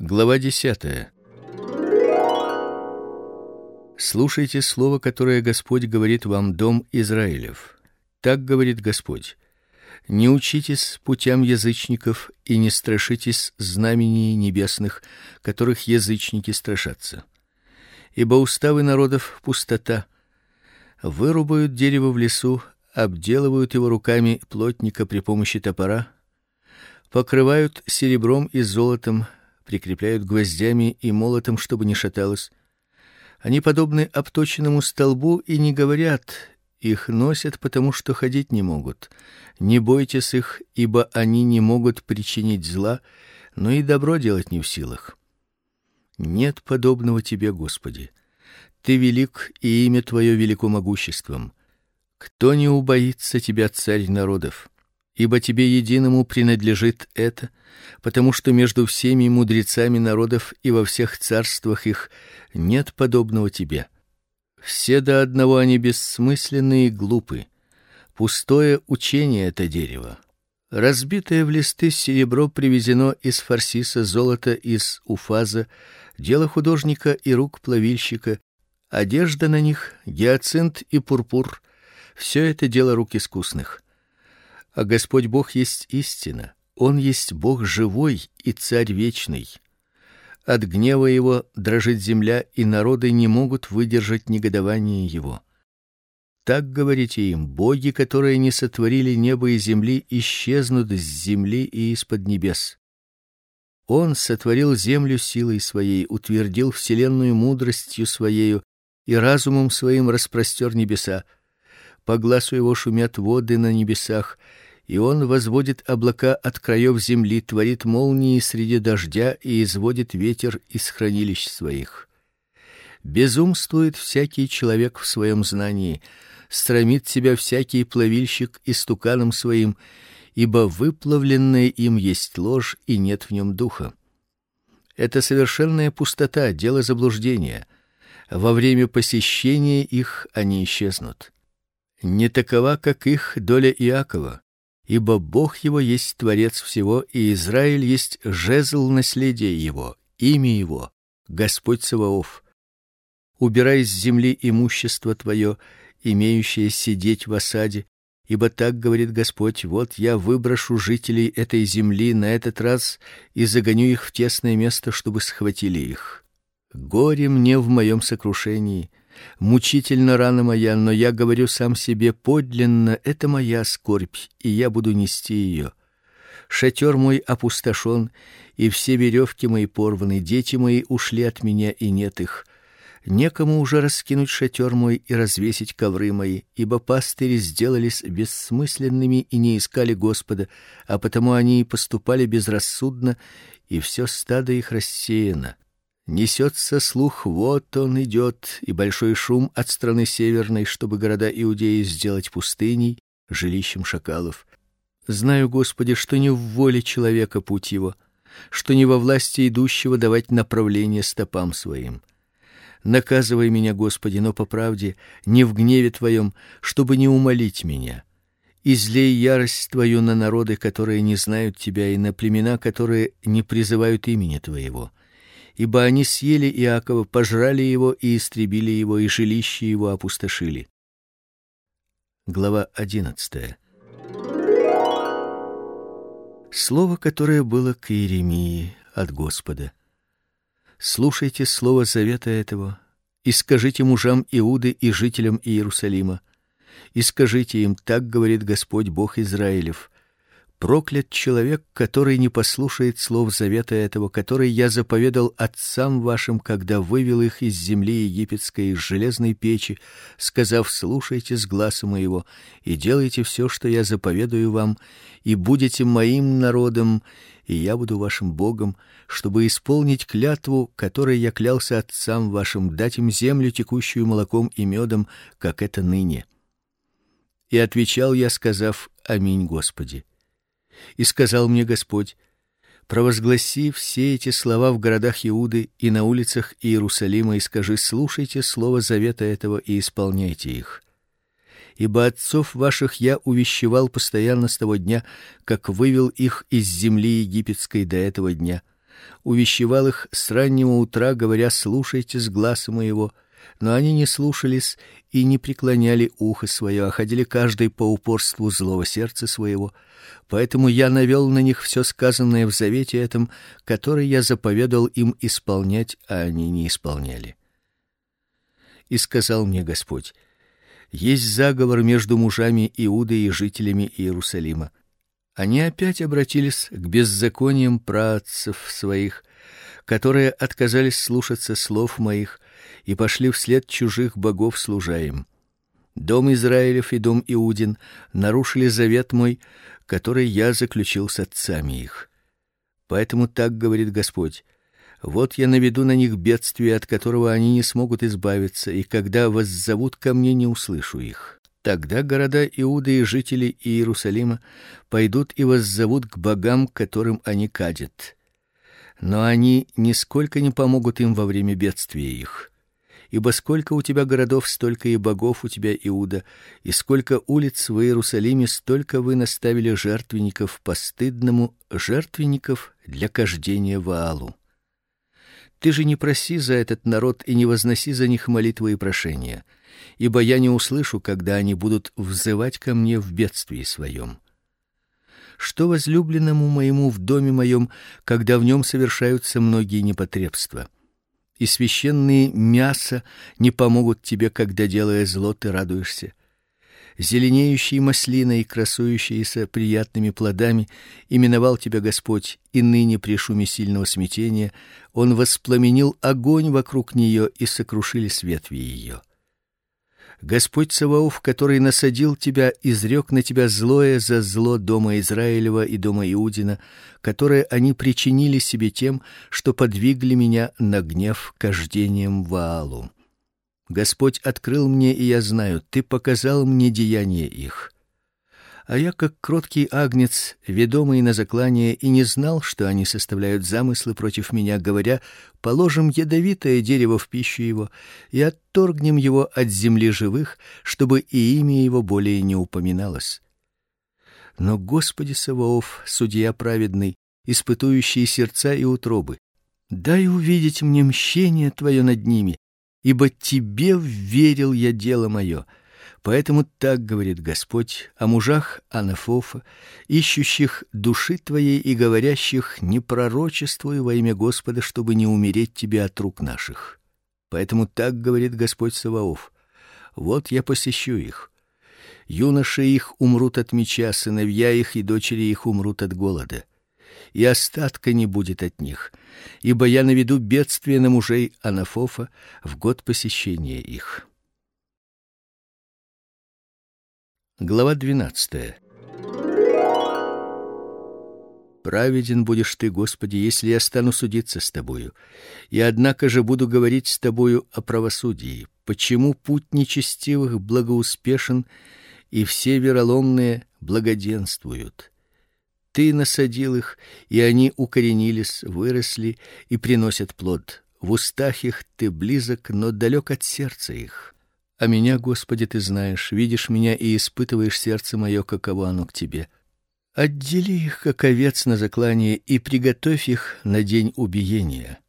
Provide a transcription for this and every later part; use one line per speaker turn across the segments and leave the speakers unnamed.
Глава 10. Слушайте слово, которое Господь говорит вам, дом Израилев. Так говорит Господь: Не учитесь путям язычников и не страшитесь знамений небесных, которых язычники страшатся. Ибо уставы народов пустота. Вырубают дерево в лесу, обделывают его руками плотника при помощи топора, покрывают серебром и золотом, прикрепляют гвоздями и молотом, чтобы не шаталось. Они подобны обточенному столбу и не говорят, их носят, потому что ходить не могут. Не бойтесь их, ибо они не могут причинить зла, но и добро делать не в силах. Нет подобного тебе, Господи. Ты велик, и имя твое велико могуществом. Кто не убоится тебя, царь народов? Ибо тебе единому принадлежит это, потому что между всеми мудрецами народов и во всех царствах их нет подобного тебе. Все до одного они бессмысленные и глупы. Пустое учение это дерево. Разбитое в листы серебро привезено из Фарсиса, золото из Уфаза, дело художника и рук плавильщика, одежда на них гиацинт и пурпур. Все это дело рук искусных. А Господь Бог есть истина. Он есть Бог живой и царь вечный. От гнева его дрожит земля, и народы не могут выдержать негодование его. Так говорите им: боги, которые не сотворили небо и земли, исчезнут с земли и из-под небес. Он сотворил землю силой своей, утвердил вселенную мудростью своей и разумом своим распростер небеса. По глазу его шумят воды на небесах, и он возводит облака от краев земли, творит молнии среди дождя и изводит ветер из хранилищ своих. Безумствует всякий человек в своем знании, стремит себя всякий плавильщик истуканом своим, ибо выплавленное им есть ложь и нет в нем духа. Это совершенная пустота, дело заблуждения. Во время посещения их они исчезнут. Не такова, как их доля Иакова ибо Бог его есть творец всего, и Израиль есть жезл наследия его, имя его Господь Саваоф. Убирай с земли имущество твое, имеющее сидеть в осаде, ибо так говорит Господь: вот я выброшу жителей этой земли на этот раз и загоню их в тесное место, чтобы схватили их. Горе мне в моем сокрушении, Мучительно рана моя, но я говорю сам себе подлинно, это моя скорбь, и я буду нести ее. Шатер мой опустошен, и все веревки мои порваны, дети мои ушли от меня, и нет их. Некому уже раскинуть шатер мой и развесить ковры мои, ибо пастыри сделались бессмысленными и не искали Господа, а потому они и поступали безрассудно, и все стадо их рассеяно. Несется слух: вот он идет, и большой шум от страны северной, чтобы города Иудеи сделать пустыней, жилищем шакалов. Знаю, Господи, что не в воле человека путь его, что не во власти идущего давать направление стопам своим. Наказывай меня, Господи, но по правде, не в гневе твоем, чтобы не умолить меня. Излей ярость твою на народы, которые не знают тебя, и на племена, которые не призывают имени твоего ибо они съели Иакова, пожрали его и истребили его, и жилище его опустошили. Глава одиннадцатая. Слово, которое было к Иеремии от Господа. Слушайте слово завета этого и скажите мужам Иуды и жителям Иерусалима, и скажите им: так говорит Господь Бог Израилев: Проклят человек, который не послушает слов завета этого, который я заповедал отцам вашим, когда вывел их из земли египетской из железной печи, сказав: слушайте с гласа моего и делайте все, что я заповедую вам, и будете моим народом, и я буду вашим Богом, чтобы исполнить клятву, которой я клялся отцам вашим, дать им землю, текущую молоком и медом, как это ныне. И отвечал я, сказав: Аминь, Господи. И сказал мне Господь: провозгласи все эти слова в городах Иуды и на улицах Иерусалима и скажи: слушайте слово завета этого и исполняйте их. Ибо отцов ваших я увещевал постоянно с того дня, как вывел их из земли египетской до этого дня, увещевал их с раннего утра, говоря: "Слушайте с гласа моего". Но они не слушались и не преклоняли ухо свое, а ходили каждый по упорству злого сердца своего. Поэтому я навел на них все сказанное в завете этом, который я заповедал им исполнять, а они не исполняли. И сказал мне Господь: есть заговор между мужами Иуды и жителями Иерусалима. Они опять обратились к беззакониям праотцев своих, которые отказались слушаться слов моих и пошли вслед чужих богов служа им. Дом Израилев и дом Иудин нарушили завет мой, который я заключил с отцами их. Поэтому так говорит Господь: вот я наведу на них бедствие, от которого они не смогут избавиться, и когда воззовут ко мне, не услышу их. Тогда города Иуды и жители Иерусалима пойдут и воззовут к богам, которым они кадят. Но они нисколько не помогут им во время бедствия их. Ибо сколько у тебя городов, столько и богов у тебя, Иуда, и сколько улиц в Иерусалиме, столько вы наставили жертвенников постыдному, жертвенников для кождения Ваалу. Ты же не проси за этот народ и не возноси за них молитвы и прошения, ибо я не услышу, когда они будут взывать ко мне в бедствии своем. Что возлюбленному моему в доме моем, когда в нем совершаются многие непотребства? И священные мясо не помогут тебе, когда делая зло ты радуешься зеленеющей маслиной, красующейся приятными плодами, именовал тебя Господь, и ныне при шуме сильного смятения он воспламенил огонь вокруг нее и сокрушились ветви ее. Господь Саваоф, который насадил тебя, изрек на тебя злое за зло дома Израилева и дома Иудина, которое они причинили себе тем, что подвигли меня на гнев кождением Ваалу. Господь открыл мне, и я знаю, ты показал мне деяния их. А я, как кроткий агнец, ведомый на заклание, и не знал, что они составляют замыслы против меня, говоря: положим ядовитое дерево в пищу его и отторгнем его от земли живых, чтобы и имя его более не упоминалось. Но Господи Саваоф, судья праведный, испытующий сердца и утробы, дай увидеть мне мщение твое над ними, ибо тебе верил я дело мое. Поэтому так говорит Господь о мужах Анафофа, ищущих души твоей и говорящих: не пророчествуй во имя Господа, чтобы не умереть тебе от рук наших. Поэтому так говорит Господь Саваоф: вот я посещу их. Юноши их умрут от меча, сыновья их и дочери их умрут от голода и остатка не будет от них, ибо я наведу бедствие на мужей Анафофа в год посещения их. Глава двенадцатая. Праведен будешь ты, Господи, если я стану судиться с тобою. И однако же буду говорить с тобою о правосудии. Почему путь нечестивых благоуспешен, и все вероломные благоденствуют? Ты насадил их, и они укоренились, выросли и приносят плод. В устах их ты близок, но далек от сердца их. А меня, Господи, ты знаешь, видишь меня и испытываешь сердце мое, каково оно к тебе. Отдели их как овец на заклание и приготовь их на день убиения.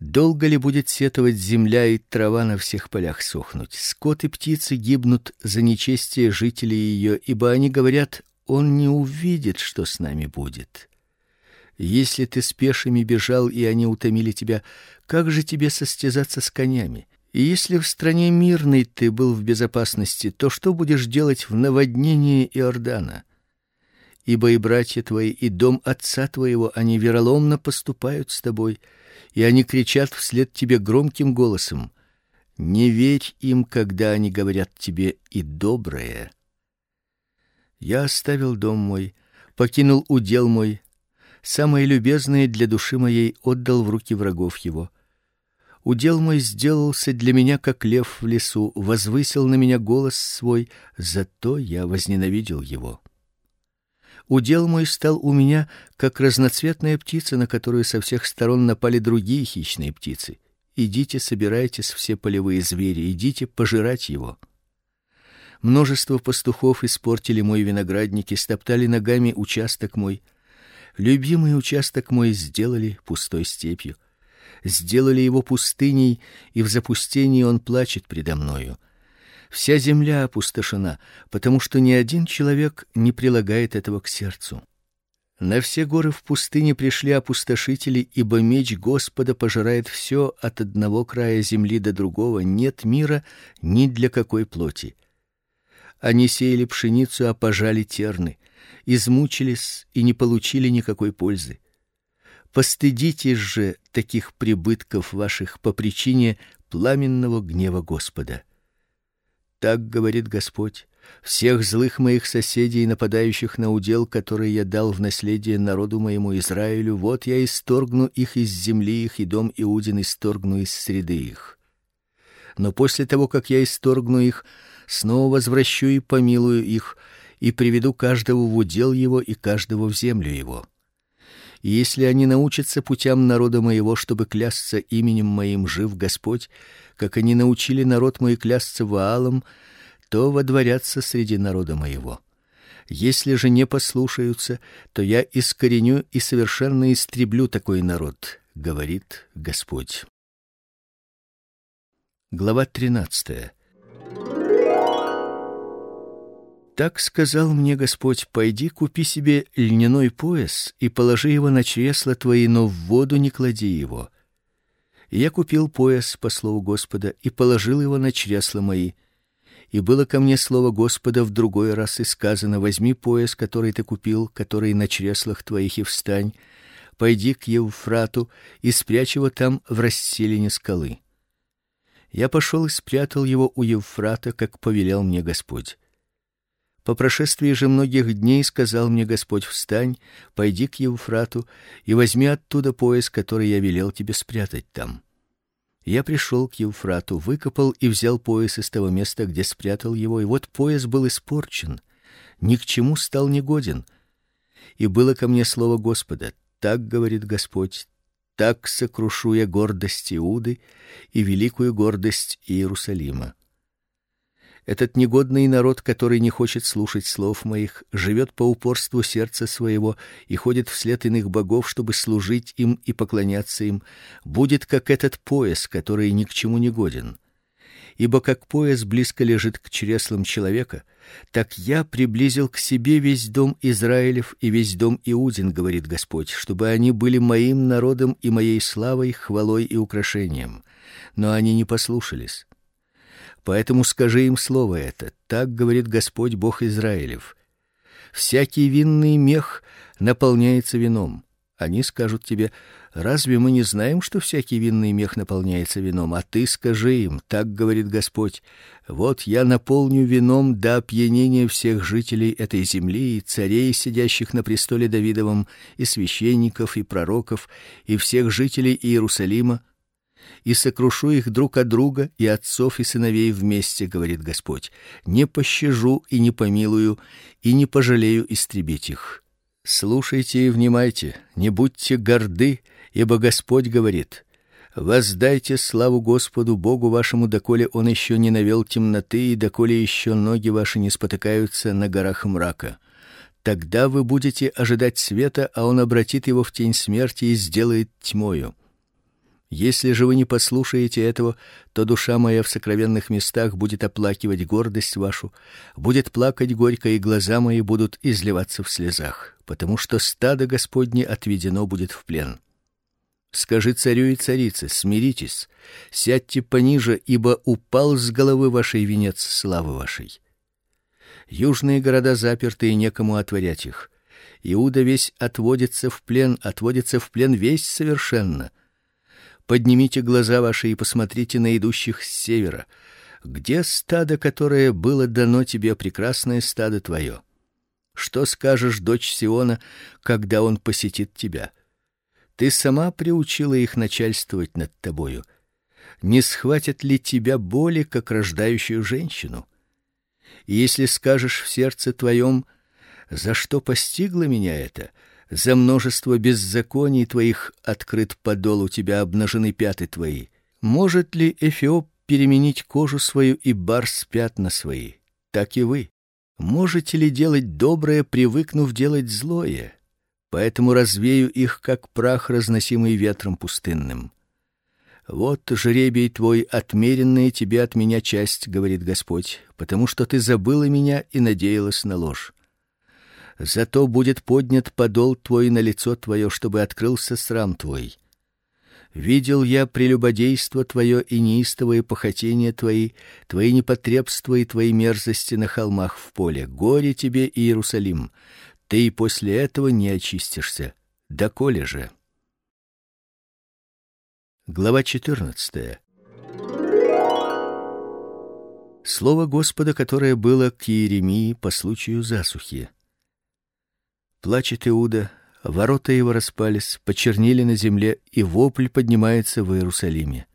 Долго ли будет сетовать земля и трава на всех полях сохнуть? Скот и птицы гибнут за нечестие жителей ее, ибо они говорят: он не увидит, что с нами будет. Если ты с пешими бежал, и они утомили тебя, как же тебе состязаться с конями? И если в стране мирной ты был в безопасности, то что будешь делать в наводнении Иордана? Ибо и братья твои, и дом отца твоего, они вероломно поступают с тобой, и они кричат вслед тебе громким голосом. Не верь им, когда они говорят тебе и доброе. Я оставил дом мой, покинул удел мой, самое любезное для души моей отдал в руки врагов его. Удел мой сделался для меня как лев в лесу, возвысил на меня голос свой, зато я возненавидел его. Удел мой стал у меня как разноцветная птица, на которую со всех сторон напали другие хищные птицы. Идите, собирайтесь все полевые звери, идите пожирать его. Множество пастухов испортили мой виноградник и стоптали ногами участок мой. Любимый участок мой сделали пустой степью, сделали его пустыней, и в запустении он плачет предо мною. Вся земля опустошена, потому что ни один человек не прилагает этого к сердцу. На все горы в пустыне пришли опустошители, ибо меч Господа пожирает все от одного края земли до другого, нет мира ни для какой плоти. Они сеяли пшеницу, а пожали терны, измучились и не получили никакой пользы. Постыдитесь же таких прибытков ваших по причине пламенного гнева Господа. Так говорит Господь: всех злых моих соседей, нападающих на удел, который я дал в наследие народу моему Израилю, вот я исторгну их из земли их и дом Иудин исторгну из среды их. Но после того, как я исторгну их, снова возвращу и помилую их, и приведу каждого в удел его и каждого в землю его. И если они научатся путям народа моего, чтобы клясться именем моим, жив Господь, как они научили народ мой клясться Ваалом, то водворятся среди народа моего. Если же не послушаются, то я искореню и совершенно истреблю такой народ, говорит Господь. Глава тринадцатая. Так сказал мне Господь: пойди купи себе льняной пояс и положи его на чресла твои, но в воду не клади его. Я купил пояс по слову Господа и положил его на чресла мои. И было ко мне слово Господа в другой раз и сказано: возьми пояс, который ты купил, который на чреслах твоих и встань, пойди к Евфрату и спрячь его там в расселине скалы. Я пошел и спрятал его у Евфрата, как повелел мне Господь. По прошествии же многих дней сказал мне Господь: "Встань, пойди к Евфрату и возьми оттуда пояс, который я велел тебе спрятать там". Я пришел к Евфрату, выкопал и взял пояс из того места, где спрятал его, и вот пояс был испорчен, ни к чему стал негоден. И было ко мне слово Господа: "Так говорит Господь: так сокрушу я гордость Иуды и великую гордость Иерусалима. Этот негодный народ, который не хочет слушать слов моих, живет по упорству сердца своего и ходит вслед иных богов, чтобы служить им и поклоняться им, будет как этот пояс, который ни к чему не годен. Ибо как пояс близко лежит к чреслам человека, так я приблизил к себе весь дом Израилев и весь дом Иудин, говорит Господь, чтобы они были моим народом и моей славой, хвалой и украшением. Но они не послушались. Поэтому скажи им слово это. Так говорит Господь Бог Израилев. Всякий винный мех наполняется вином. Они скажут тебе: разве мы не знаем, что всякий винный мех наполняется вином? А ты скажи им: так говорит Господь: вот я наполню вином до опьянения всех жителей этой земли и царей, сидящих на престоле Давидовом, и священников, и пророков, и всех жителей Иерусалима и сокрушу их друг от друга и отцов и сыновей вместе, говорит Господь. Не пощажу и не помилую и не пожалею истребить их. Слушайте и внимайте, не будьте горды, ибо Господь говорит: Воздайте славу Господу Богу вашему, доколе он еще не навел темноты и доколе еще ноги ваши не спотыкаются на горах мрака. Тогда вы будете ожидать света, а он обратит его в тень смерти и сделает тьмою. Если же вы не послушаете этого, то душа моя в сокровенных местах будет оплакивать гордость вашу, будет плакать горько, и глаза мои будут изливаться в слезах, потому что стадо Господне отведено будет в плен. Скажи царю и царице: смиритесь, сядьте пониже, ибо упал с головы вашей венец славы вашей. Южные города заперты, и некому отворять их. Иуда весь отводится в плен, отводится в плен весь совершенно. Поднимите глаза ваши и посмотрите на идущих с севера. Где стадо, которое было дано тебе, прекрасное стадо твое? Что скажешь, дочь Сиона, когда он посетит тебя? Ты сама приучила их начальствовать над тобою. Не схватят ли тебя боли, как рождающую женщину? И если скажешь в сердце твоем: за что постигло меня это? За множество беззаконий твоих открыт подол у тебя обнажены пяты твои. Может ли эфиоп переменить кожу свою и барс пятна свои? Так и вы. Можете ли делать доброе, привыкнув делать злое? поэтому развею их как прах, разносимый ветром пустынным. Вот жребий твой, отмеренная тебе от меня часть, говорит Господь, потому что ты забыла меня и надеялась на ложь. Зато будет поднят подол твой на лицо твое, чтобы открылся срам твой. Видел я прелюбодейство твое и неистовые похотения твои, твои непотребства и твои мерзости на холмах в поле. Горе тебе, Иерусалим! Ты и после этого не очистишься. Доколе же? Глава 14. Слово Господа, которое было к Иеремии по случаю засухи. Плачет Иуда, ворота его распались, почернели на земле, и вопль поднимается в Иерусалиме.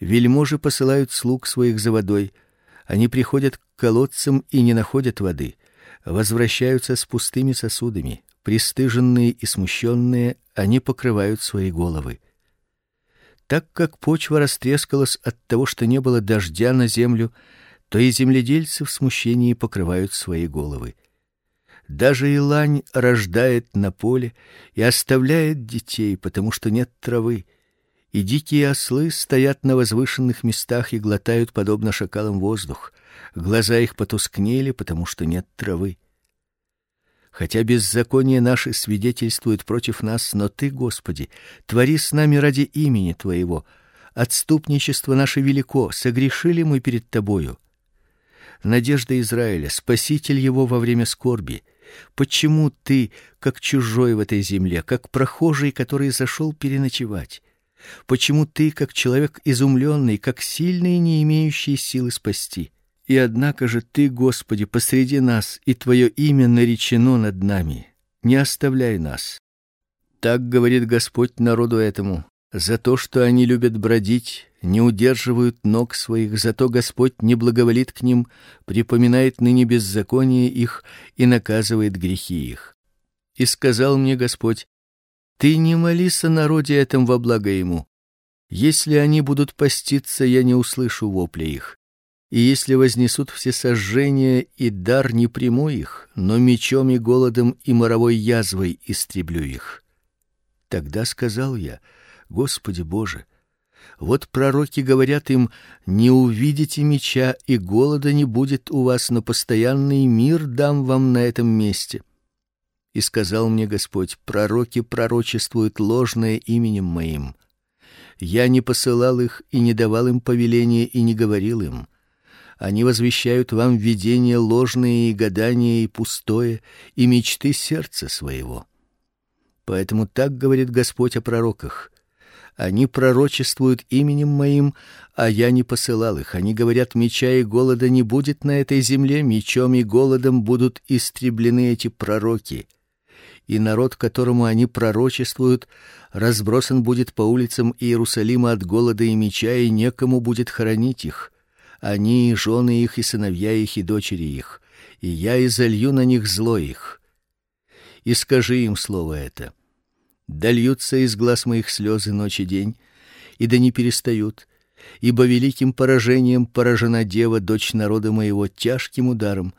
Вельможи посылают слуг своих за водой, они приходят к колодцам и не находят воды, возвращаются с пустыми сосудами, пристыженные и смущенные, они покрывают свои головы. Так как почва растрескалась от того, что не было дождя на землю, то и земледельцы в смущении покрывают свои головы. Даже и лань рождает на поле и оставляет детей, потому что нет травы. И дикие ослы стоят на возвышенных местах и глотают подобно шакалам воздух. Глаза их потускнели, потому что нет травы. Хотя беззаконие наше свидетельствует против нас, но ты, Господи, твори с нами ради имени твоего. Отступничество наше велико, согрешили мы перед тобою. Надежда Израиля, спаситель его во время скорби. Почему ты, как чужой в этой земле, как прохожий, который зашел переночевать? Почему ты, как человек изумленный, как сильный, не имеющий силы спасти? И однако же ты, Господи, посреди нас, и твое имя наречено над нами. Не оставляй нас. Так говорит Господь народу этому: за то, что они любят бродить, не удерживают ног своих, зато Господь не благоволит к ним, припоминает ныне беззаконие их и наказывает грехи их. И сказал мне Господь: Ты не молись о народе этом во благо ему. Если они будут поститься, я не услышу вопля их и если вознесут все сожжения и дар не приму их, но мечом и голодом и моровой язвой истреблю их. Тогда сказал я: Господи Боже, вот пророки говорят им: не увидите меча и голода не будет у вас, но постоянный мир дам вам на этом месте. И сказал мне Господь: пророки пророчествуют ложное именем моим. Я не посылал их и не давал им повеления и не говорил им: они возвещают вам видения ложные и гадания и пустое, и мечты сердца своего. Поэтому так говорит Господь о пророках: они пророчествуют именем моим, а я не посылал их. Они говорят: меча и голода не будет на этой земле, мечом и голодом будут истреблены эти пророки. И народ, которому они пророчествуют, разбросан будет по улицам Иерусалима от голода и меча, и некому будет хоронить их они, жены их и сыновья их и дочери их, и я изолью на них зло их. И скажи им слово это. Дольются из глаз моих слезы ночь и день, и да не перестают, ибо великим поражением поражена дева, дочь народа моего, тяжким ударом.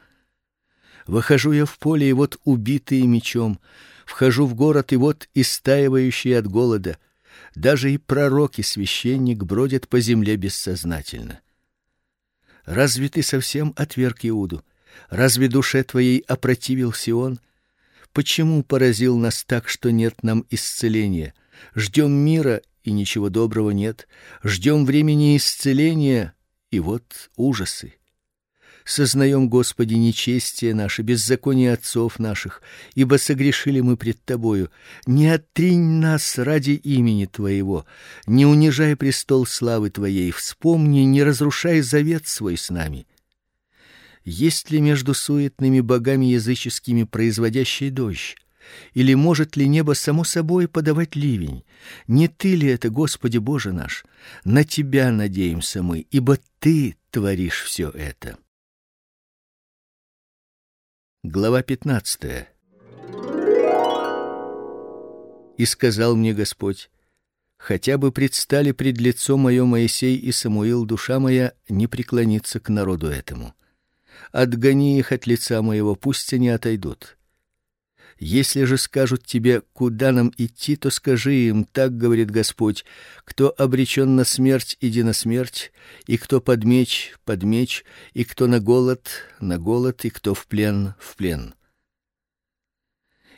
Выхожу я в поле, и вот убитые мечом, вхожу в город, и вот истаивающие от голода. Даже и пророк и священник бродят по земле бессознательно. Разве ты совсем отверг Иуду? Разве душе твоей опротивился он? Почему поразил нас так, что нет нам исцеления? Ждем мира, и ничего доброго нет. Ждем времени исцеления, и вот ужасы сознаем, Господи, нечестие наше, беззаконие отцов наших, ибо согрешили мы пред тобою. Не отринь нас ради имени твоего, не унижай престол славы твоей, вспомни, не разрушай завет свой с нами. Есть ли между суетными богами языческими производящий дождь? Или может ли небо само собой подавать ливень? Не ты ли это, Господи Боже наш? На тебя надеемся мы, ибо ты творишь все это. Глава 15. И сказал мне Господь: хотя бы предстали пред лицом мое Моисей и Самуил, душа моя не преклонится к народу этому. Отгони их от лица моего, пусть они отойдут. Если же скажут тебе, куда нам идти, то скажи им: так говорит Господь: кто обречен на смерть, иди на смерть, и кто под меч, под меч, и кто на голод, на голод, и кто в плен, в плен.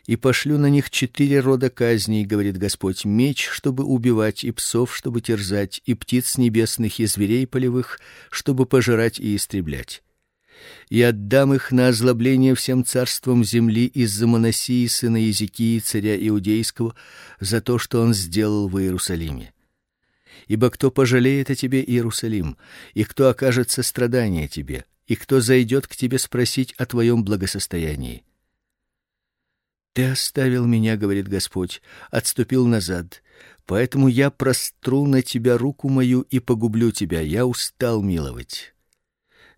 И пошлю на них четыре рода казней, говорит Господь: меч, чтобы убивать, и псов, чтобы терзать, и птиц небесных, и зверей полевых, чтобы пожирать и истреблять и отдам их на озлобление всем царствам земли из-за Манасии сына Иезекии царя иудейского за то, что он сделал в Иерусалиме. Ибо кто пожалеет о тебе, Иерусалим, и кто окажет сострадание тебе, и кто зайдет к тебе спросить о твоем благосостоянии? Ты оставил меня, говорит Господь, отступил назад. Поэтому я простру на тебя руку мою и погублю тебя. Я устал миловать.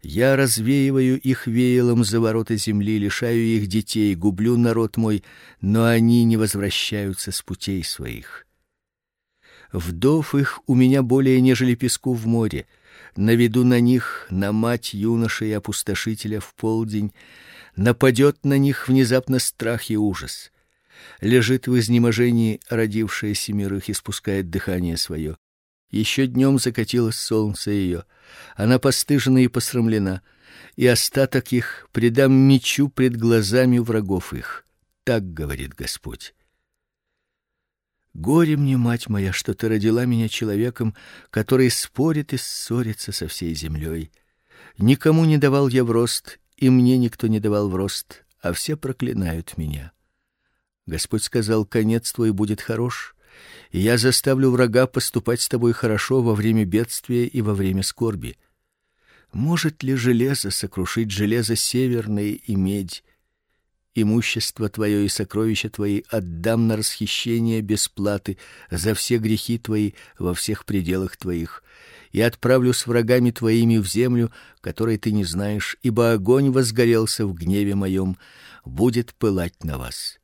Я развеиваю их веялом за ворота земли, лишаю их детей, гублю народ мой, но они не возвращаются с путей своих. Вдов их у меня более нежели песку в море. Наведу на них на мать юноши и опустошителя в полдень, нападет на них внезапно страх и ужас. Лежит в изнеможении родившая семерых и спускает дыхание свое. Еще днем закатилось солнце ее, она постыжена и посрамлена, и остаток их предам мечу пред глазами врагов их. Так говорит Господь. Горе мне, мать моя, что ты родила меня человеком, который спорит и ссорится со всей землей. Никому не давал я в рост, и мне никто не давал в рост, а все проклинают меня. Господь сказал: конец твой будет хорош и я заставлю врага поступать с тобой хорошо во время бедствия и во время скорби. Может ли железо сокрушить железо северное и медь? Имущество твое и сокровища твои отдам на расхищение без платы за все грехи твои во всех пределах твоих, и отправлю с врагами твоими в землю, которой ты не знаешь, ибо огонь возгорелся в гневе моем, будет пылать на вас.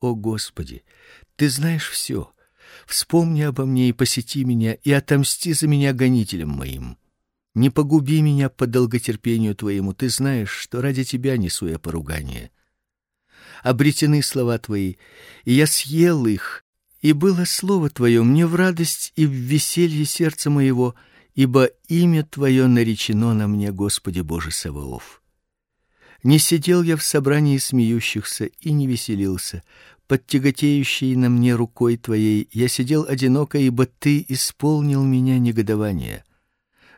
О Господи, ты знаешь все Вспомни обо мне и посети меня, и отомсти за меня гонителям моим. Не погуби меня по долготерпению твоему, ты знаешь, что ради тебя несу я поругание. Обретены слова твои, и я съел их, и было слово твое мне в радость и в веселье сердца моего, ибо имя твое наречено на мне, Господи Боже Саваоф. Не сидел я в собрании смеющихся и не веселился, под тяготеющей на мне рукой твоей я сидел одиноко, ибо ты исполнил меня негодование.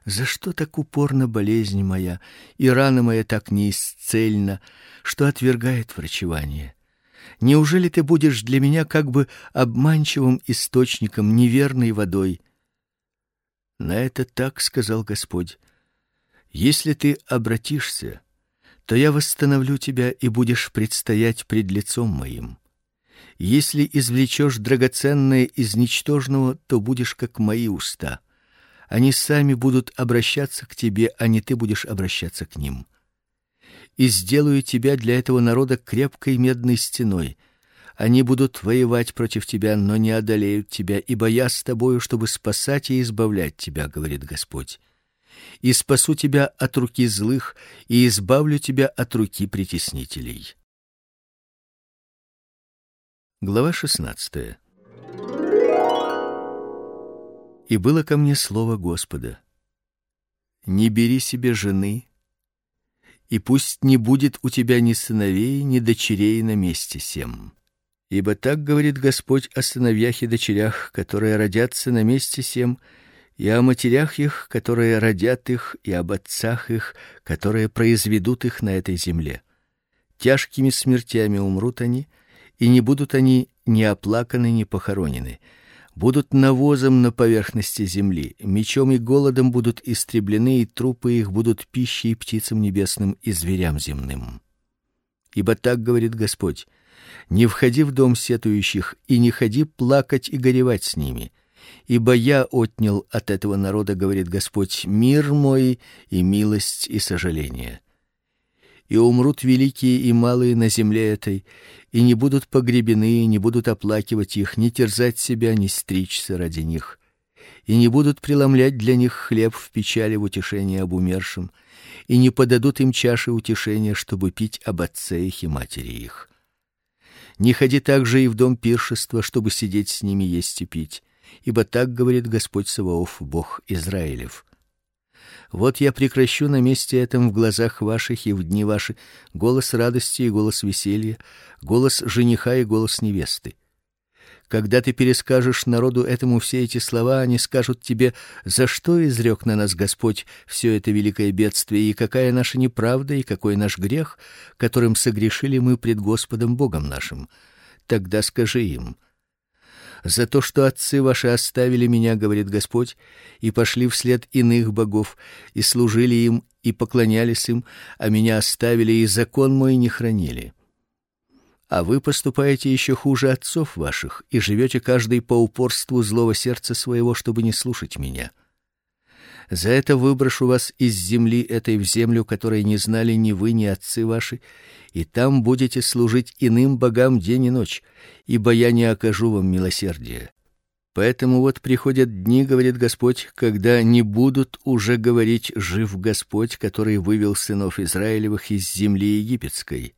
За что так упорно болезнь моя, и рана моя так неисцельна, что отвергает врачевание? Неужели ты будешь для меня как бы обманчивым источником, неверной водой? На это так сказал Господь: если ты обратишься, то я восстановлю тебя и будешь предстоять пред лицом моим. Если извлечешь драгоценное из ничтожного, то будешь как мои уста. Они сами будут обращаться к тебе, а не ты будешь обращаться к ним. И сделаю тебя для этого народа крепкой медной стеной. Они будут воевать против тебя, но не одолеют тебя, ибо я с тобою, чтобы спасать и избавлять тебя, говорит Господь. И спасу тебя от руки злых и избавлю тебя от руки притеснителей. Глава 16. И было ко мне слово Господа: Не бери себе жены, и пусть не будет у тебя ни сыновей, ни дочерей на месте сем. Ибо так говорит Господь о сыновьях и дочерях, которые родятся на месте сем, и о матерях их, которые родят их, и об отцах их, которые произведут их на этой земле. Тяжкими смертями умрут они, и не будут они ни оплаканы, ни похоронены. Будут навозом на поверхности земли, мечом и голодом будут истреблены, и трупы их будут пищей птицам небесным и зверям земным. Ибо так говорит Господь: не входи в дом сетующих и не ходи плакать и горевать с ними, ибо я отнял от этого народа, говорит Господь, мир мой и милость и сожаление и умрут великие и малые на земле этой, и не будут погребены, и не будут оплакивать их, не терзать себя, не стричься ради них, и не будут преломлять для них хлеб в печали в утешение об умершем, и не подадут им чаши утешения, чтобы пить об отце их и матери их. Не ходи также и в дом пиршества, чтобы сидеть с ними есть и пить, ибо так говорит Господь Саваоф, Бог Израилев. Вот я прекращу на месте этом в глазах ваших и в дни ваши голос радости и голос веселья, голос жениха и голос невесты. Когда ты перескажешь народу этому все эти слова, они скажут тебе: "За что изрек на нас Господь все это великое бедствие, и какая наша неправда, и какой наш грех, которым согрешили мы пред Господом Богом нашим?" Тогда скажи им: за то, что отцы ваши оставили меня, говорит Господь, и пошли вслед иных богов, и служили им, и поклонялись им, а меня оставили и закон мой не хранили а вы поступаете еще хуже отцов ваших и живете каждый по упорству злого сердца своего, чтобы не слушать меня. За это выброшу вас из земли этой в землю, которой не знали ни вы, ни отцы ваши, и там будете служить иным богам день и ночь, ибо я не окажу вам милосердия. Поэтому вот приходят дни, говорит Господь, когда не будут уже говорить: жив Господь, который вывел сынов Израилевых из земли египетской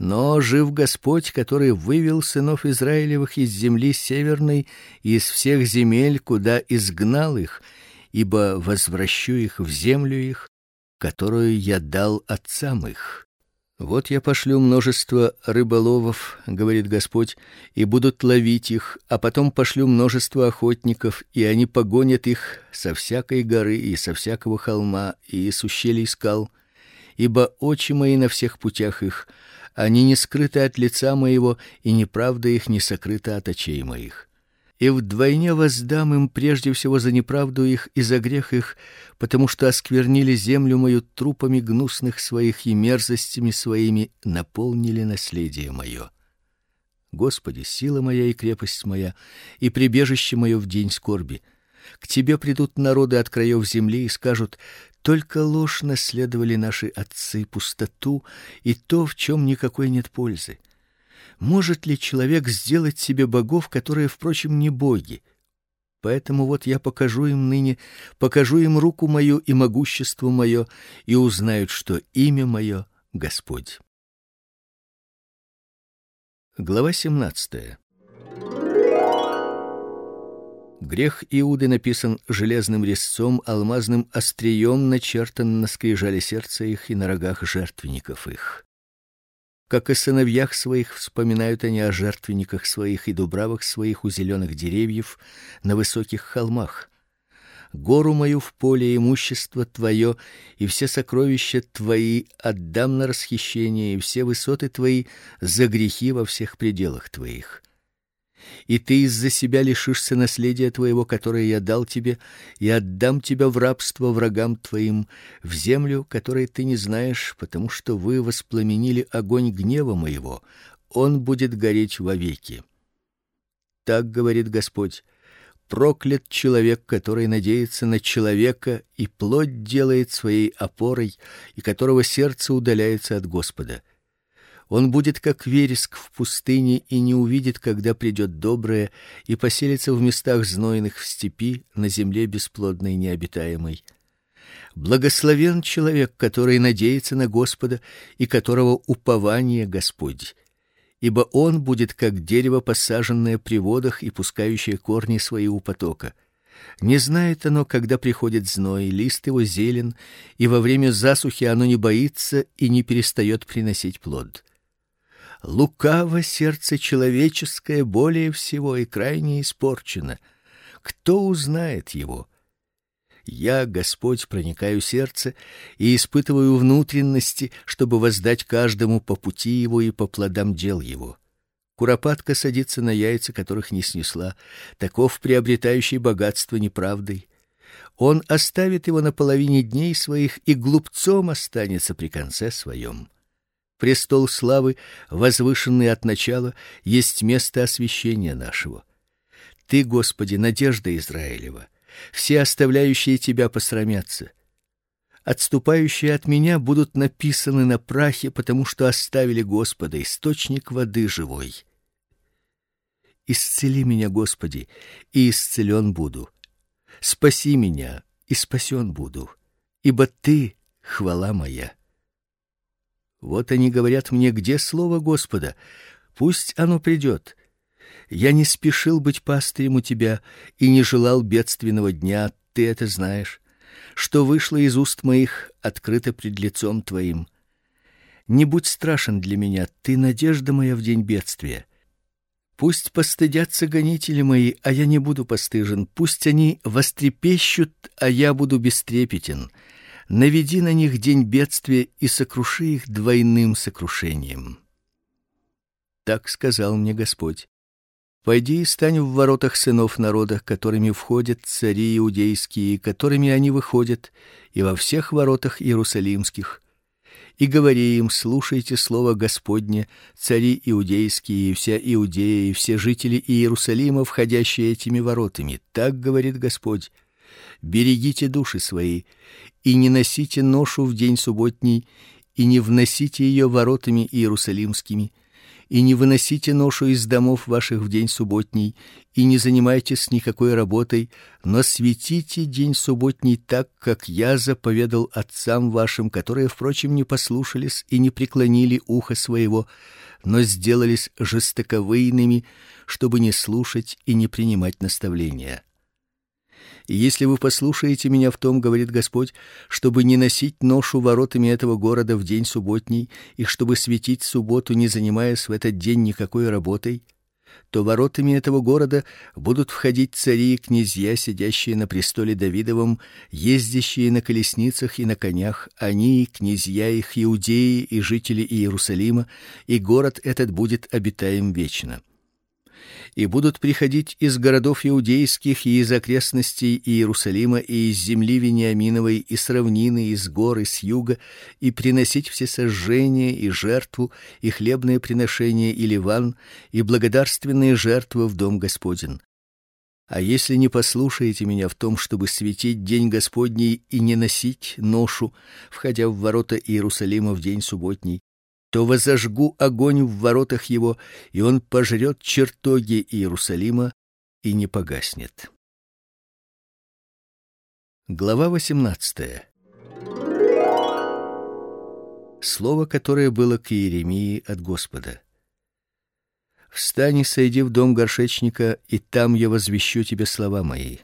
но жив Господь, который вывел сынов Израилевых из земли северной, из всех земель, куда изгнал их, ибо возвращу их в землю их, которую я дал отцам их. Вот я пошлю множество рыболовов, говорит Господь, и будут ловить их, а потом пошлю множество охотников, и они погонят их со всякой горы и со всякого холма и с ущелий скал, ибо очи мои на всех путях их, они не скрыты от лица моего, и неправда их не сокрыта от очей моих. И вдвойне воздам им прежде всего за неправду их и за грех их, потому что осквернили землю мою трупами гнусных своих и мерзостями своими наполнили наследие мое. Господи, сила моя и крепость моя, и прибежище мое в день скорби. К тебе придут народы от краев земли и скажут: только ложь наследовали наши отцы, пустоту и то, в чем никакой нет пользы. Может ли человек сделать себе богов, которые, впрочем, не боги? Поэтому вот я покажу им ныне, покажу им руку мою и могущество мое, и узнают, что имя мое Господь. Глава 17. Грех Иуды написан железным резцом, алмазным острием начертан на скрижале сердца их и на рогах жертвенников их. Как и сыновьях своих вспоминают они о жертвенниках своих и дубравах своих у зеленых деревьев на высоких холмах. Гору мою в поле имущество твое и все сокровища твои отдам на расхищение и все высоты твои за грехи во всех пределах твоих и ты из-за себя лишишься наследия твоего, которое я дал тебе, и отдам тебя в рабство врагам твоим, в землю, которой ты не знаешь, потому что вы воспламенили огонь гнева моего, он будет гореть вовеки. Так говорит Господь: проклят человек, который надеется на человека и плоть делает своей опорой, и которого сердце удаляется от Господа. Он будет как вереск в пустыне и не увидит, когда придет доброе, и поселится в местах знойных в степи, на земле бесплодной необитаемой. Благословен человек, который надеется на Господа и которого упование Господь. Ибо он будет как дерево, посаженное при водах и пускающее корни свои у потока. Не знает оно, когда приходит зной, лист его зелен, и во время засухи оно не боится и не перестает приносить плод лукаво сердце человеческое более всего и крайне испорчено. Кто узнает его? Я, Господь, проникаю сердце и испытываю внутренности, чтобы воздать каждому по пути его и по плодам дел его. Куропатка садится на яйца, которых не снесла, таков приобретающий богатство неправдой. Он оставит его на половине дней своих и глупцом останется при конце своем. Престол славы, возвышенный от начала, есть место освящения нашего. Ты, Господи, надежда Израилева. Все оставляющие тебя посрамятся. Отступающие от меня будут написаны на прахе, потому что оставили Господа, источник воды живой. Исцели меня, Господи, и исцелен буду. Спаси меня, и спасен буду, ибо ты хвала моя. Вот они говорят мне, где слово Господа? Пусть оно придет. Я не спешил быть пастырем у тебя и не желал бедственного дня, ты это знаешь. Что вышло из уст моих, открыто пред лицом твоим. Не будь страшен для меня, ты надежда моя в день бедствия. Пусть постыдятся гонители мои, а я не буду постыжен. Пусть они вострепещут, а я буду бестрепетен. Наведи на них день бедствия и сокруши их двойным сокрушением. Так сказал мне Господь. Пойди и стань в воротах сынов народа, которыми входят цари иудейские, которыми они выходят, и во всех воротах иерусалимских. И говори им: слушайте слово Господне, цари иудейские, и вся Иудея, и все жители Иерусалима, входящие этими воротами. Так говорит Господь: берегите души свои и не носите ношу в день субботний, и не вносите ее воротами иерусалимскими и не выносите ношу из домов ваших в день субботний, и не занимайтесь никакой работой, но светите день субботний так, как я заповедал отцам вашим, которые, впрочем, не послушались и не преклонили ухо своего, но сделались жестоковыйными, чтобы не слушать и не принимать наставления. И если вы послушаете меня в том, говорит Господь, чтобы не носить ношу воротами этого города в день субботний, и чтобы светить субботу, не занимаясь в этот день никакой работой, то воротами этого города будут входить цари и князья, сидящие на престоле Давидовом, ездящие на колесницах и на конях, они, князья их, иудеи и жители Иерусалима, и город этот будет обитаем вечно и будут приходить из городов иудейских и из окрестностей Иерусалима и из земли Вениаминовой и с равнины и с гор и с юга и приносить все сожжения и жертву и хлебные приношения и ливан и благодарственные жертвы в дом Господень. А если не послушаете меня в том, чтобы светить день Господний и не носить ношу, входя в ворота Иерусалима в день субботний, то возожгу огонь в воротах его, и он пожрет чертоги Иерусалима и не погаснет. Глава 18. Слово, которое было к Иеремии от Господа. Встань и сойди в дом горшечника, и там я возвещу тебе слова мои.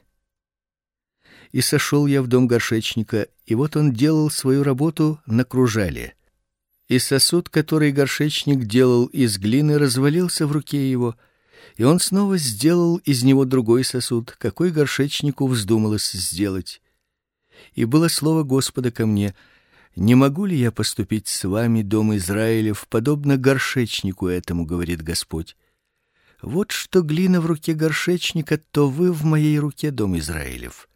И сошел я в дом горшечника, и вот он делал свою работу на кружале и сосуд, который горшечник делал из глины, развалился в руке его, и он снова сделал из него другой сосуд, какой горшечнику вздумалось сделать. И было слово Господа ко мне: не могу ли я поступить с вами, дом Израилев, подобно горшечнику этому, говорит Господь. Вот что глина в руке горшечника, то вы в моей руке, дом Израилев.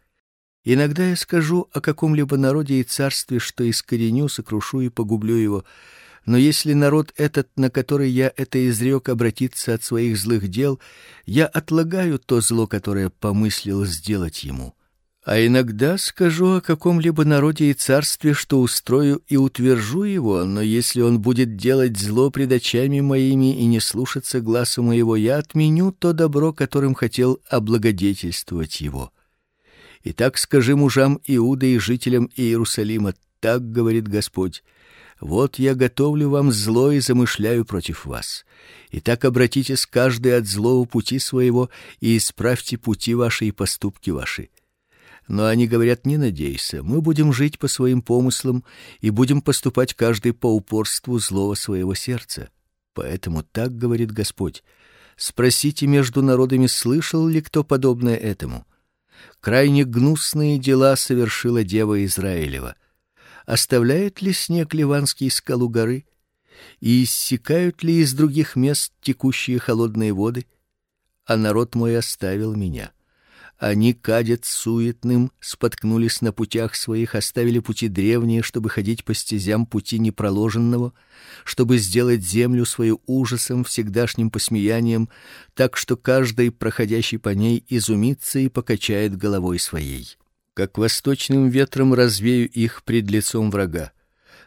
Иногда я скажу о каком-либо народе и царстве, что искореню, сокрушу и погублю его. Но если народ этот, на который я это изрек, обратится от своих злых дел, я отлагаю то зло, которое помыслил сделать ему. А иногда скажу о каком-либо народе и царстве, что устрою и утвержу его, но если он будет делать зло пред очами моими и не слушаться гласу моего, я отменю то добро, которым хотел облагодетельствовать его. Итак, скажи мужам Иуды и жителям Иерусалима: так говорит Господь: вот я готовлю вам зло и замышляю против вас. Итак, обратитесь каждый от злого пути своего и исправьте пути ваши и поступки ваши. Но они говорят: не надейся, мы будем жить по своим помыслам и будем поступать каждый по упорству злого своего сердца. Поэтому так говорит Господь: спросите между народами, слышал ли кто подобное этому? Крайне гнусные дела совершила дева Израилева. Оставляет ли снег ливанский скалу горы и иссякают ли из других мест текущие холодные воды? А народ мой оставил меня. Они кадят суетным, споткнулись на путях своих, оставили пути древние, чтобы ходить по стезям пути непроложенного, чтобы сделать землю свою ужасом, всегдашним посмеянием, так что каждый проходящий по ней изумится и покачает головой своей. Как восточным ветром развею их пред лицом врага.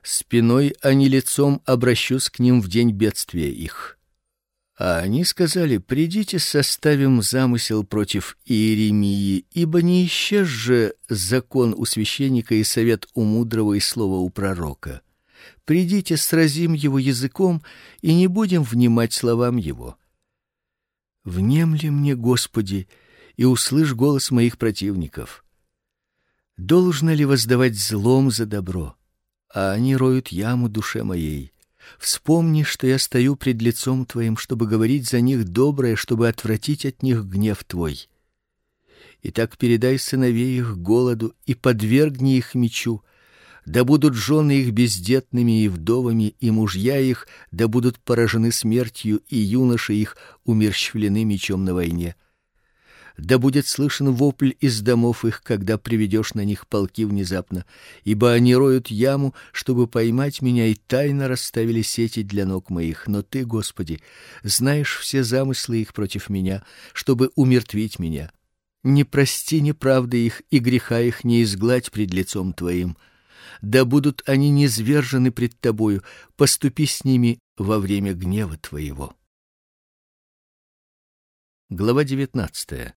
Спиной, а не лицом обращусь к ним в день бедствия их. А они сказали: "Придите, составим замысел против Иеремии, ибо не исчез же закон у священника и совет у мудрого и слово у пророка. Придите, сразим его языком и не будем внимать словам его. Внемли мне, Господи, и услышь голос моих противников. Должно ли воздавать злом за добро? А они роют яму душе моей. Вспомни, что я стою пред лицом твоим, чтобы говорить за них доброе, чтобы отвратить от них гнев твой. И так передай сыновей их голоду и подвергни их мечу, да будут жены их бездетными и вдовами, и мужья их да будут поражены смертью, и юноши их умерщвлены мечом на войне. Да будет слышен вопль из домов их, когда приведешь на них полки внезапно, ибо они роют яму, чтобы поймать меня, и тайно расставили сети для ног моих. Но ты, Господи, знаешь все замыслы их против меня, чтобы умертвить меня не прости неправды их и греха их не изгладь пред лицом твоим. Да будут они низвержены пред тобою, поступи с ними во время гнева твоего. Глава девятнадцатая.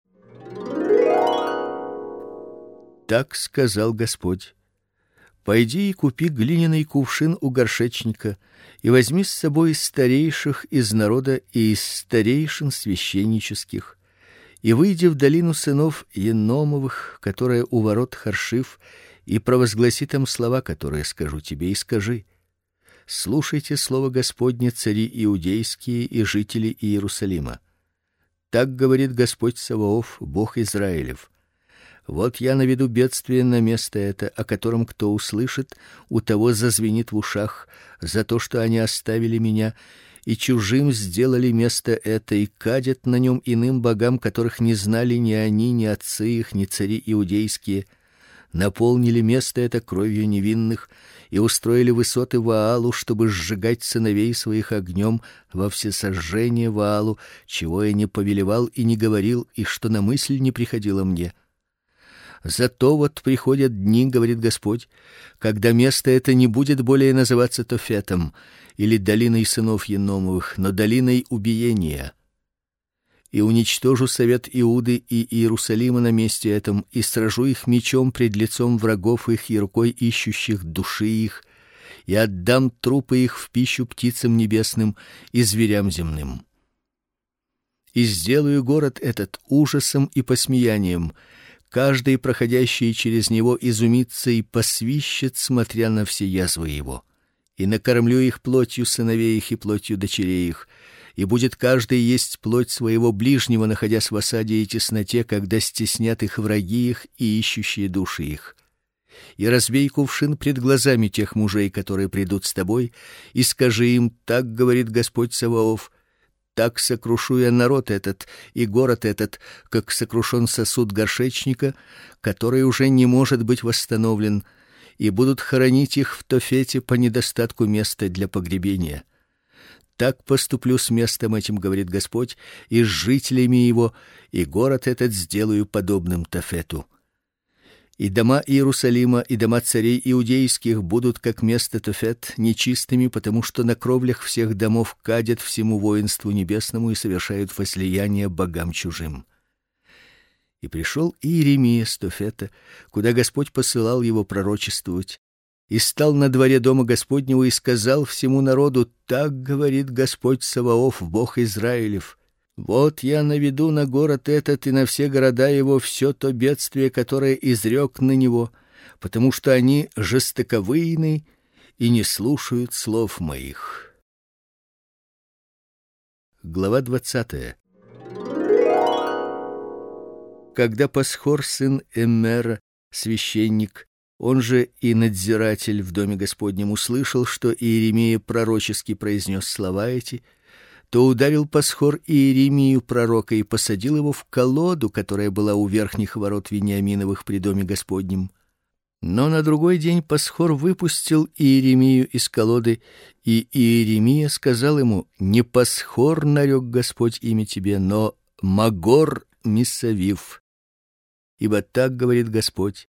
Так сказал Господь: Пойди и купи глиняный кувшин у горшечника и возьми с собой старейших из народа и из старейшин священнических и выйди в долину сынов Еномовых, которая у ворот Харшив, и провозгласи там слова, которые скажу тебе, и скажи: Слушайте слово Господне, цари иудейские и жители Иерусалима. Так говорит Господь Саваоф, Бог Израилев: Вот я наведу бедствие на место это, о котором кто услышит, у того зазвенит в ушах за то, что они оставили меня и чужим сделали место это и кадят на нем иным богам, которых не знали ни они, ни отцы их, ни цари иудейские, наполнили место это кровью невинных и устроили высоты Ваалу, чтобы сжигать сыновей своих огнем во всесожжение Ваалу, чего я не повелевал и не говорил, и что на мысль не приходило мне. Зато вот приходят дни, говорит Господь, когда место это не будет более называться Тофетом или долиной сынов Еномовых, но долиной убиения. И уничтожу совет Иуды и Иерусалима на месте этом и сражу их мечом пред лицом врагов их и рукой ищущих души их, и отдам трупы их в пищу птицам небесным и зверям земным. И сделаю город этот ужасом и посмеянием, каждый проходящий через него изумится и посвищет, смотря на все язвы его. И накормлю их плотью сыновей их и плотью дочерей их, и будет каждый есть плоть своего ближнего, находясь в осаде и тесноте, когда стеснят их враги их и ищущие души их. И разбей кувшин пред глазами тех мужей, которые придут с тобой, и скажи им: так говорит Господь Саваоф: так сокрушу я народ этот и город этот, как сокрушен сосуд горшечника, который уже не может быть восстановлен, и будут хоронить их в Тофете по недостатку места для погребения. Так поступлю с местом этим, говорит Господь, и с жителями его, и город этот сделаю подобным Тофету и дома Иерусалима и дома царей иудейских будут как место Тофет нечистыми, потому что на кровлях всех домов кадят всему воинству небесному и совершают возлияние богам чужим. И пришел Иеремия с Тофета, куда Господь посылал его пророчествовать, и стал на дворе дома Господнего и сказал всему народу: так говорит Господь Саваоф, Бог Израилев: вот я наведу на город этот и на все города его все то бедствие, которое изрек на него, потому что они жестоковыйны и не слушают слов моих. Глава двадцатая. Когда Пасхор сын Эммера, священник, он же и надзиратель в доме Господнем услышал, что Иеремия пророчески произнес слова эти, то ударил Пасхор Иеремию пророка и посадил его в колоду, которая была у верхних ворот Вениаминовых при доме Господнем. Но на другой день Пасхор выпустил Иеремию из колоды, и Иеремия сказал ему: "Не Пасхор нарек Господь имя тебе, но Магор Мисавив. Ибо так говорит Господь: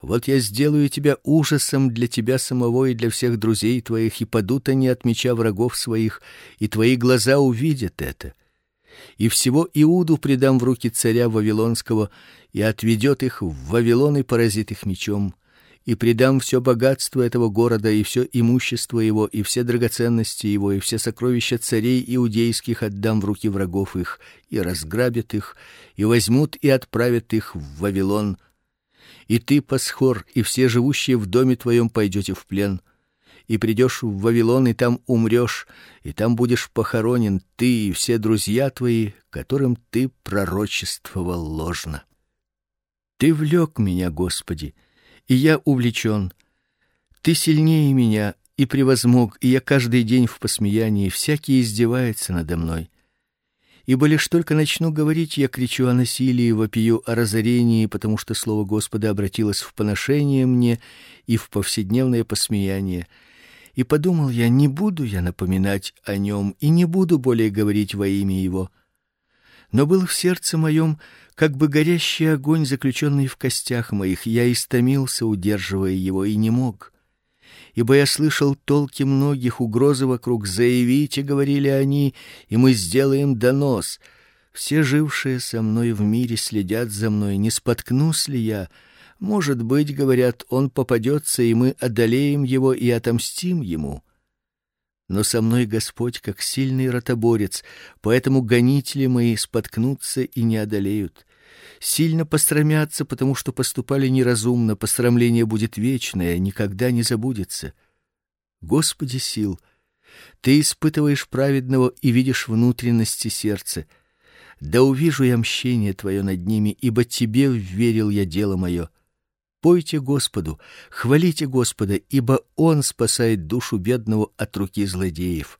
вот я сделаю тебя ужасом для тебя самого и для всех друзей твоих, и падут они от меча врагов своих, и твои глаза увидят это. И всего Иуду предам в руки царя вавилонского, и отведет их в Вавилон и поразит их мечом, и предам все богатство этого города и все имущество его и все драгоценности его и все сокровища царей иудейских отдам в руки врагов их и разграбят их и возьмут и отправят их в Вавилон. И ты, Пасхор, и все живущие в доме твоем пойдете в плен и придешь в Вавилон, и там умрешь, и там будешь похоронен ты и все друзья твои, которым ты пророчествовал ложно. Ты влек меня, Господи, и я увлечен. Ты сильнее меня и превозмог, и я каждый день в посмеянии, всякий издевается надо мной. Ибо лишь только начну говорить, я кричу о насилии, вопию о разорении, потому что слово Господа обратилось в поношение мне и в повседневное посмеяние. И подумал я, не буду я напоминать о нем и не буду более говорить во имя его. Но был в сердце моем как бы горящий огонь, заключенный в костях моих. Я истомился, удерживая его, и не мог. Ибо я слышал толки многих, угрозы вокруг. «Заявите», — говорили они, — «и мы сделаем донос». Все жившие со мной в мире следят за мной, не споткнусь ли я. Может быть, говорят, он попадется, и мы одолеем его и отомстим ему но со мной Господь как сильный ротоборец, поэтому гонители мои споткнутся и не одолеют. Сильно пострамятся, потому что поступали неразумно, посрамление будет вечное, никогда не забудется. Господи сил, ты испытываешь праведного и видишь внутренности сердца. Да увижу я мщение твое над ними, ибо тебе верил я дело мое. Пойте Господу, хвалите Господа, ибо он спасает душу бедного от руки злодеев.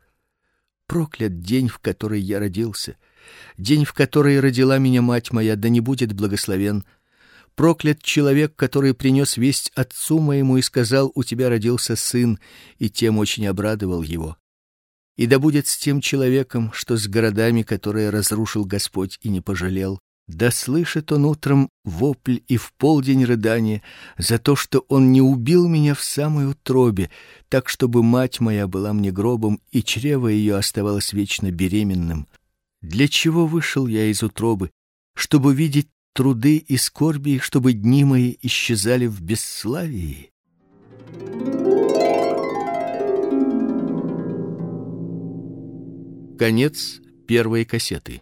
Проклят день, в который я родился, день, в который родила меня мать моя, да не будет благословен. Проклят человек, который принес весть отцу моему и сказал: "У тебя родился сын", и тем очень обрадовал его. И да будет с тем человеком, что с городами, которые разрушил Господь и не пожалел, да слышит он утром вопль и в полдень рыдание за то, что он не убил меня в самой утробе, так чтобы мать моя была мне гробом и чрево ее оставалось вечно беременным. Для чего вышел я из утробы, чтобы видеть труды и скорби, чтобы дни мои исчезали в бесславии? Конец первой кассеты.